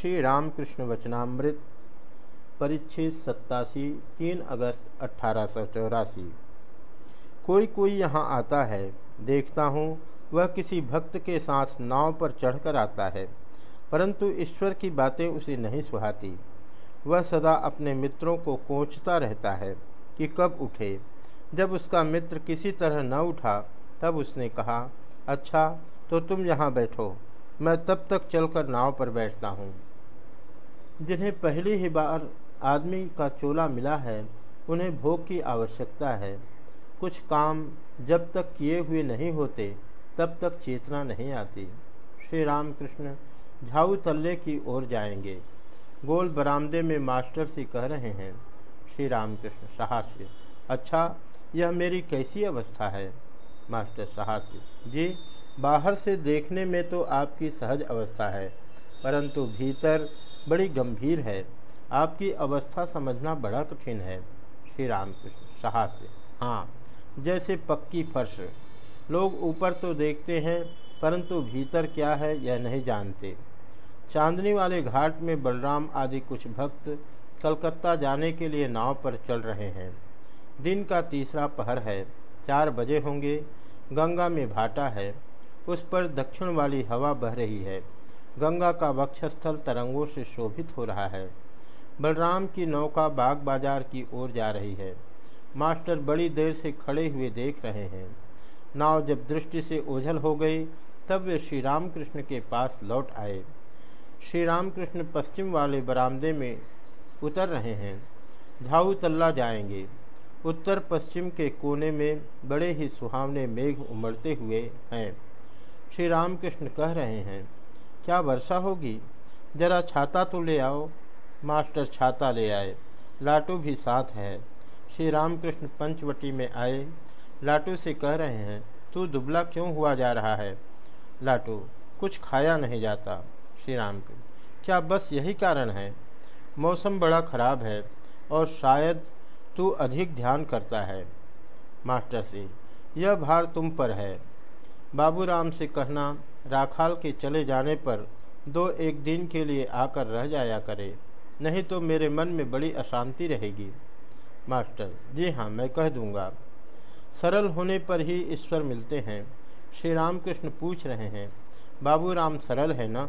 श्री रामकृष्ण वचनामृत, परिच्छेद सत्तासी, तीन अगस्त अट्ठारह कोई कोई यहाँ आता है, देखता हूँ, वह किसी भक्त के साथ नाव पर चढ़कर आता है, परंतु ईश्वर की बातें उसे नहीं सुहाती। वह सदा अपने मित्रों को कोचता रहता है कि कब उठे। जब उसका मित्र किसी तरह न उठा, तब उसने कहा अच्छा तो तुम यहाँ बैठो, मैं तब तक चलकर नाव पर बैठता हूँ। जिन्हें पहली ही बार आदमी का चोला मिला है, उन्हें भोग की आवश्यकता है। कुछ काम जब तक किए हुए नहीं होते, तब तक चेतना नहीं आती। श्री रामकृष्ण झाऊ तल्ले की ओर जाएँगे। गोल बरामदे में मास्टर से कह रहे हैं, श्री रामकृष्ण साहस्य अच्छा यह मेरी कैसी अवस्था है? मास्टर साहस्य, जी, बाहर से देखने में तो आपकी सहज अवस्था है, परंतु भीतर बड़ी गंभीर है। आपकी अवस्था समझना बड़ा कठिन है, श्री रामकृष्ण साहस्य। हाँ जैसे पक्की फर्श। लोग ऊपर तो देखते हैं, परंतु भीतर क्या है यह नहीं जानते। चांदनी वाले घाट में बलराम आदि कुछ भक्त कलकत्ता जाने के लिए नाव पर चल रहे हैं। दिन का तीसरा पहर है, चार बजे होंगे, गंगा में भाटा है, उस पर दक्षिण वाली हवा बह रही है। गंगा का वक्षस्थल तरंगों से शोभित हो रहा है। बलराम की नौका बाग बाज़ार की ओर जा रही है। मास्टर बड़ी देर से खड़े हुए देख रहे हैं। नाव जब दृष्टि से ओझल हो गई, तब वे श्री रामकृष्ण के पास लौट आए। श्री रामकृष्ण पश्चिम वाले बरामदे में उतर रहे हैं। झाऊ तल्ला जाएँगे। उत्तर पश्चिम के कोने में बड़े ही सुहावने मेघ उमड़ते हुए हैं। श्री रामकृष्ण कह रहे हैं क्या वर्षा होगी? जरा छाता तो ले आओ। मास्टर छाता ले आए। लाटू भी साथ है। श्री रामकृष्ण पंचवटी में आए। लाटू से कह रहे हैं, तू दुबला क्यों हुआ जा रहा है? लाटू, कुछ खाया नहीं जाता। श्री राम क्या बस यही कारण है? मौसम बड़ा खराब है और शायद तू अधिक ध्यान करता है। मास्टर से यह भार तुम पर है। बाबूराम से कहना राखाल के चले जाने पर दो एक दिन के लिए आकर रह जाया करे, नहीं तो मेरे मन में बड़ी अशांति रहेगी। मास्टर, जी हाँ मैं कह दूँगा। सरल होने पर ही ईश्वर मिलते हैं। श्री रामकृष्ण पूछ रहे हैं बाबू राम सरल है ना?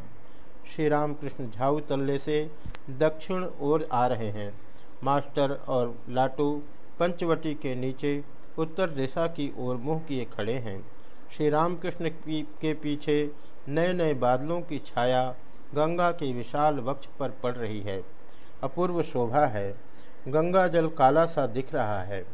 श्री रामकृष्ण झाऊ तल्ले से दक्षिण ओर आ रहे हैं। मास्टर और लाटू पंचवटी के नीचे उत्तर दिशा की ओर मुँह किए खड़े हैं। श्री रामकृष्ण के पीछे नए नए बादलों की छाया गंगा के विशाल वक्ष पर पड़ रही है। अपूर्व शोभा है। गंगा जल काला सा दिख रहा है।